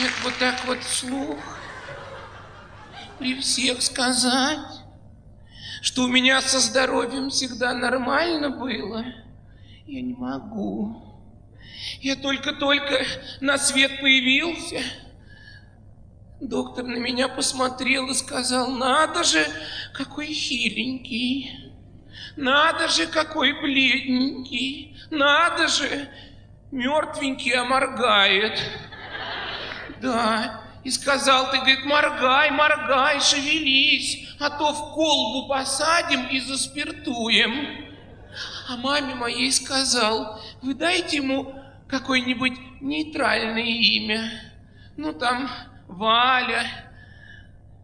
Нет, вот так вот вслух при всех сказать, что у меня со здоровьем всегда нормально было, я не могу. Я только-только на свет появился. Доктор на меня посмотрел и сказал, надо же, какой хиленький, надо же, какой бледненький, надо же, мертвенький, а моргает. Да, и сказал, ты, говорит, моргай, моргай, шевелись, а то в колбу посадим и заспиртуем. А маме моей сказал, вы дайте ему какое-нибудь нейтральное имя. Ну, там, Валя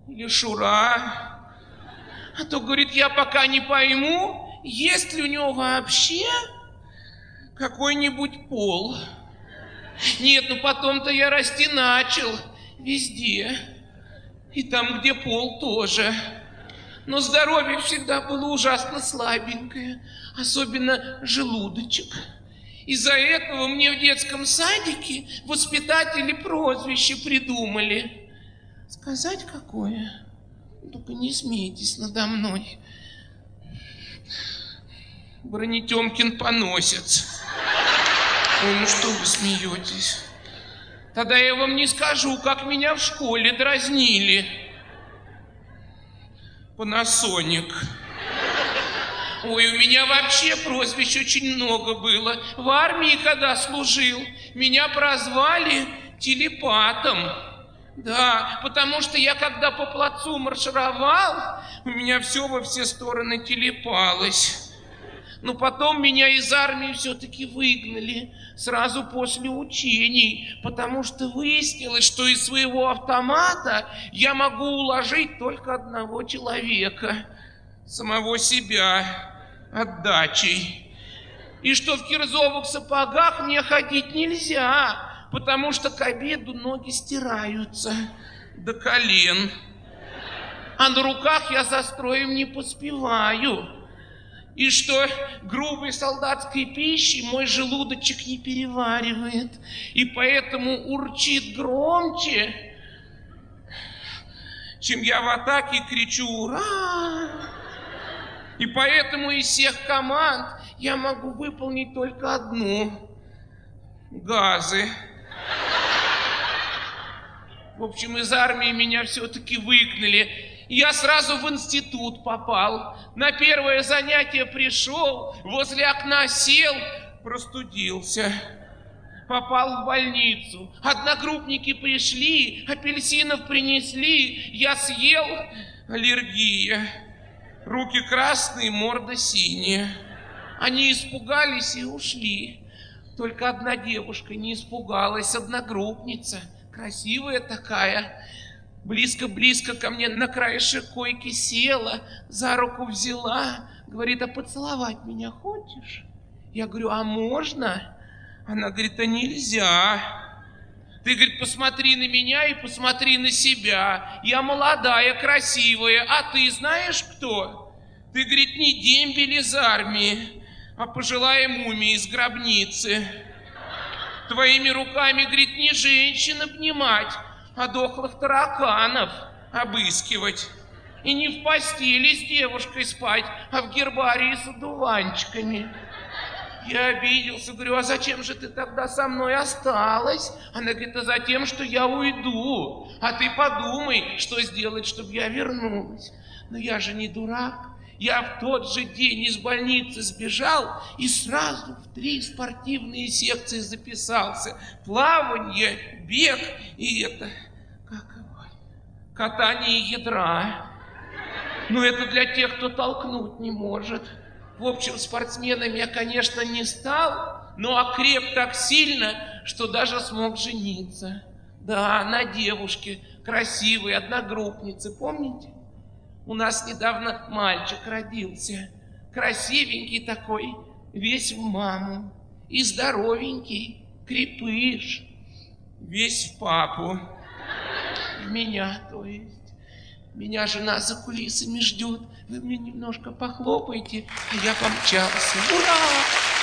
или Шура. А то, говорит, я пока не пойму, есть ли у него вообще какой-нибудь пол. Нет, ну потом-то я расти начал везде. И там, где пол, тоже. Но здоровье всегда было ужасно слабенькое, особенно желудочек. Из-за этого мне в детском садике воспитатели прозвище придумали. Сказать какое? Только не смейтесь надо мной. Бронетемкин поносец. Ой, ну что вы смеетесь? Тогда я вам не скажу, как меня в школе дразнили. Панасоник. Ой, у меня вообще прозвищ очень много было. В армии, когда служил, меня прозвали телепатом. Да, потому что я, когда по плацу маршировал, у меня все во все стороны телепалось. Но потом меня из армии все-таки выгнали сразу после учений, потому что выяснилось, что из своего автомата я могу уложить только одного человека, самого себя отдачей. И что в кирзовых сапогах мне ходить нельзя, потому что к обеду ноги стираются до колен. А на руках я за строем не поспеваю. И что грубой солдатской пищи мой желудочек не переваривает, и поэтому урчит громче, чем я в атаке кричу «Ура!». И поэтому из всех команд я могу выполнить только одну – газы. В общем, из армии меня все-таки выгнали. Я сразу в институт попал. На первое занятие пришел, возле окна сел, простудился. Попал в больницу. Одногруппники пришли, апельсинов принесли. Я съел, аллергия. Руки красные, морда синяя. Они испугались и ушли. Только одна девушка не испугалась, одногруппница, красивая такая. Близко-близко ко мне на краешек койки села, за руку взяла. Говорит, а поцеловать меня хочешь? Я говорю, а можно? Она говорит, а нельзя. Ты, говорит, посмотри на меня и посмотри на себя. Я молодая, красивая, а ты знаешь кто? Ты, говорит, не дембель из армии, а пожилая мумия из гробницы. Твоими руками, говорит, не женщин обнимать, а дохлых тараканов обыскивать. И не в постели с девушкой спать, а в гербарии с одуванчиками. Я обиделся, говорю, а зачем же ты тогда со мной осталась? Она говорит, а за тем, что я уйду. А ты подумай, что сделать, чтобы я вернулась. Но я же не дурак. Я в тот же день из больницы сбежал и сразу в три спортивные секции записался. Плавание, бег и это, как его, катание ядра. Но это для тех, кто толкнуть не может. В общем, спортсменом я, конечно, не стал, но окреп так сильно, что даже смог жениться. Да, на девушке, красивой, одногруппнице, помните? У нас недавно мальчик родился, красивенький такой, весь в маму, и здоровенький, крепыш, весь в папу, в меня, то есть. Меня жена за кулисами ждет. Вы мне немножко похлопайте, и я помчался. Ура!